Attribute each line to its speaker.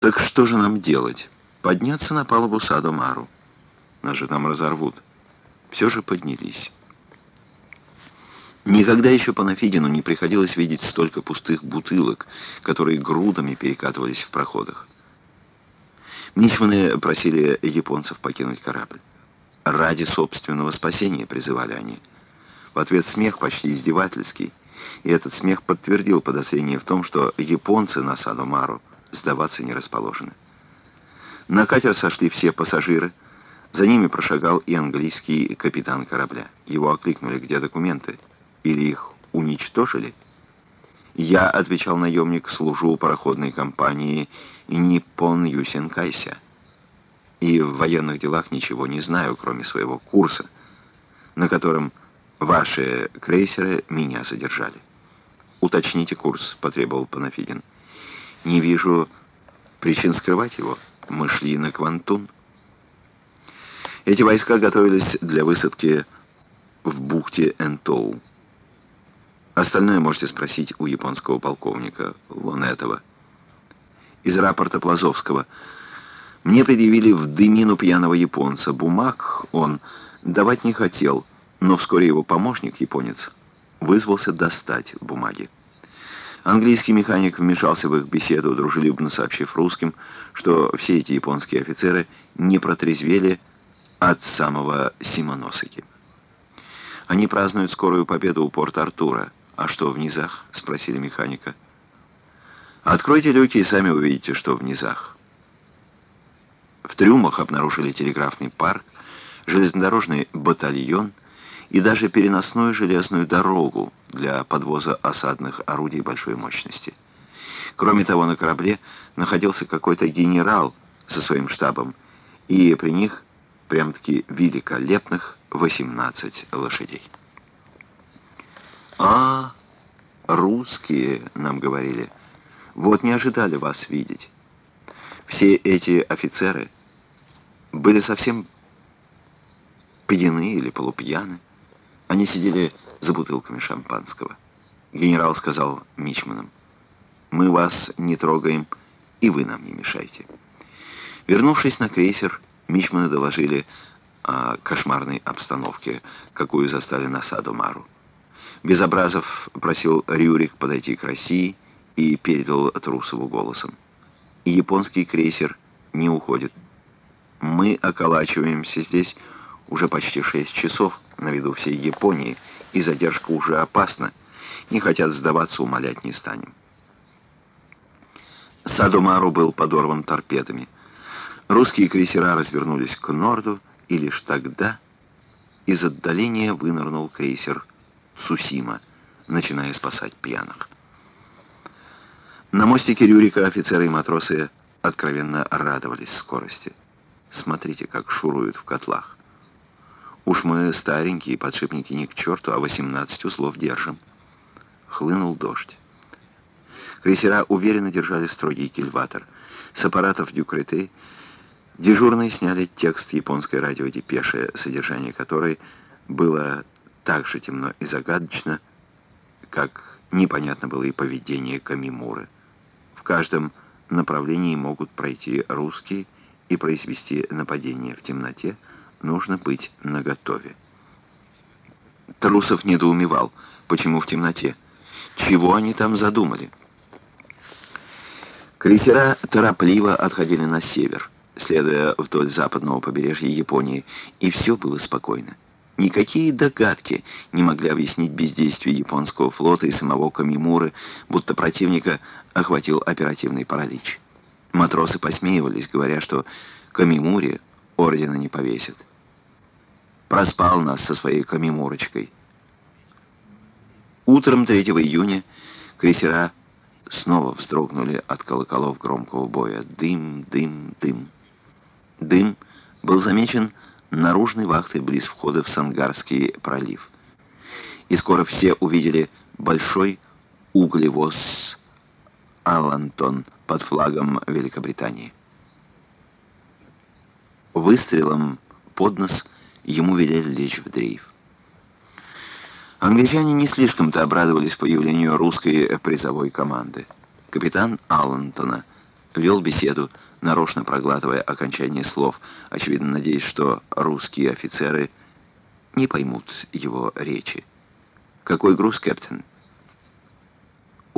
Speaker 1: Так что же нам делать? Подняться на палубу Садо Мару. Нас же там разорвут. Все же поднялись. Никогда еще по Нафидину не приходилось видеть столько пустых бутылок, которые грудами перекатывались в проходах. Мичманы просили японцев покинуть корабль. Ради собственного спасения призывали они. В ответ смех почти издевательский, и этот смех подтвердил подозрение в том, что японцы на Садомару сдаваться не расположены. На катер сошли все пассажиры, за ними прошагал и английский капитан корабля. Его окликнули, где документы, или их уничтожили. Я, отвечал наемник, служу пароходной компании Ниппон Юсенкайся. И в военных делах ничего не знаю, кроме своего курса, на котором ваши крейсеры меня задержали. Уточните курс, потребовал Панафидин. Не вижу причин скрывать его. Мы шли на Квантун. Эти войска готовились для высадки в бухте Энтоу. Остальное можете спросить у японского полковника, вон этого. Из рапорта Плазовского. Мне предъявили в дымину пьяного японца. Бумаг он давать не хотел, но вскоре его помощник, японец, вызвался достать бумаги. Английский механик вмешался в их беседу, дружелюбно сообщив русским, что все эти японские офицеры не протрезвели от самого Симоносыки. Они празднуют скорую победу у порта Артура. «А что в низах?» — спросили механика. «Откройте люки и сами увидите, что в низах». В трюмах обнаружили телеграфный парк, железнодорожный батальон и даже переносную железную дорогу для подвоза осадных орудий большой мощности. Кроме того, на корабле находился какой-то генерал со своим штабом, и при них прям-таки великолепных 18 лошадей. «А, русские», — нам говорили, — «вот не ожидали вас видеть». Все эти офицеры были совсем пьяны или полупьяны. Они сидели за бутылками шампанского. Генерал сказал мичманам, «Мы вас не трогаем, и вы нам не мешайте». Вернувшись на крейсер, мичманы доложили о кошмарной обстановке, какую застали на саду Мару. Безобразов просил Рюрик подойти к России и передал Трусову голосом. И японский крейсер не уходит. Мы околачиваемся здесь уже почти шесть часов на виду всей Японии, и задержка уже опасна. Не хотят сдаваться, умолять не станем. Садомару был подорван торпедами. Русские крейсера развернулись к норду, и лишь тогда из отдаления вынырнул крейсер Сусима, начиная спасать пьяных. На мостике Рюрика офицеры и матросы откровенно радовались скорости. Смотрите, как шуруют в котлах. Уж мы старенькие, подшипники не к черту, а 18 узлов держим. Хлынул дождь. Крейсера уверенно держали строгий кильватор. С аппаратов Дюкреты дежурные сняли текст японской радиодепеши, содержание которой было так же темно и загадочно, как непонятно было и поведение Камимуры. В каждом направлении могут пройти русские и произвести нападение в темноте, нужно быть наготове. Трусов недоумевал, почему в темноте. Чего они там задумали? Крейсера торопливо отходили на север, следуя вдоль западного побережья Японии, и все было спокойно. Никакие догадки не могли объяснить бездействие японского флота и самого Камимуры, будто противника охватил оперативный паралич. Матросы посмеивались, говоря, что Камимуре ордена не повесят. Проспал нас со своей Камимурочкой. Утром 3 июня крейсера снова вздрогнули от колоколов громкого боя. Дым, дым, дым. Дым был замечен наружной вахтой близ входа в Сангарский пролив. И скоро все увидели большой углевоз «Аллантон» под флагом Великобритании. Выстрелом под нос ему велели лечь в дрейф. Англичане не слишком-то обрадовались появлению русской призовой команды. Капитан Аллантона вел беседу, нарочно проглатывая окончание слов, очевидно надеясь, что русские офицеры не поймут его речи. «Какой груз, капитан?»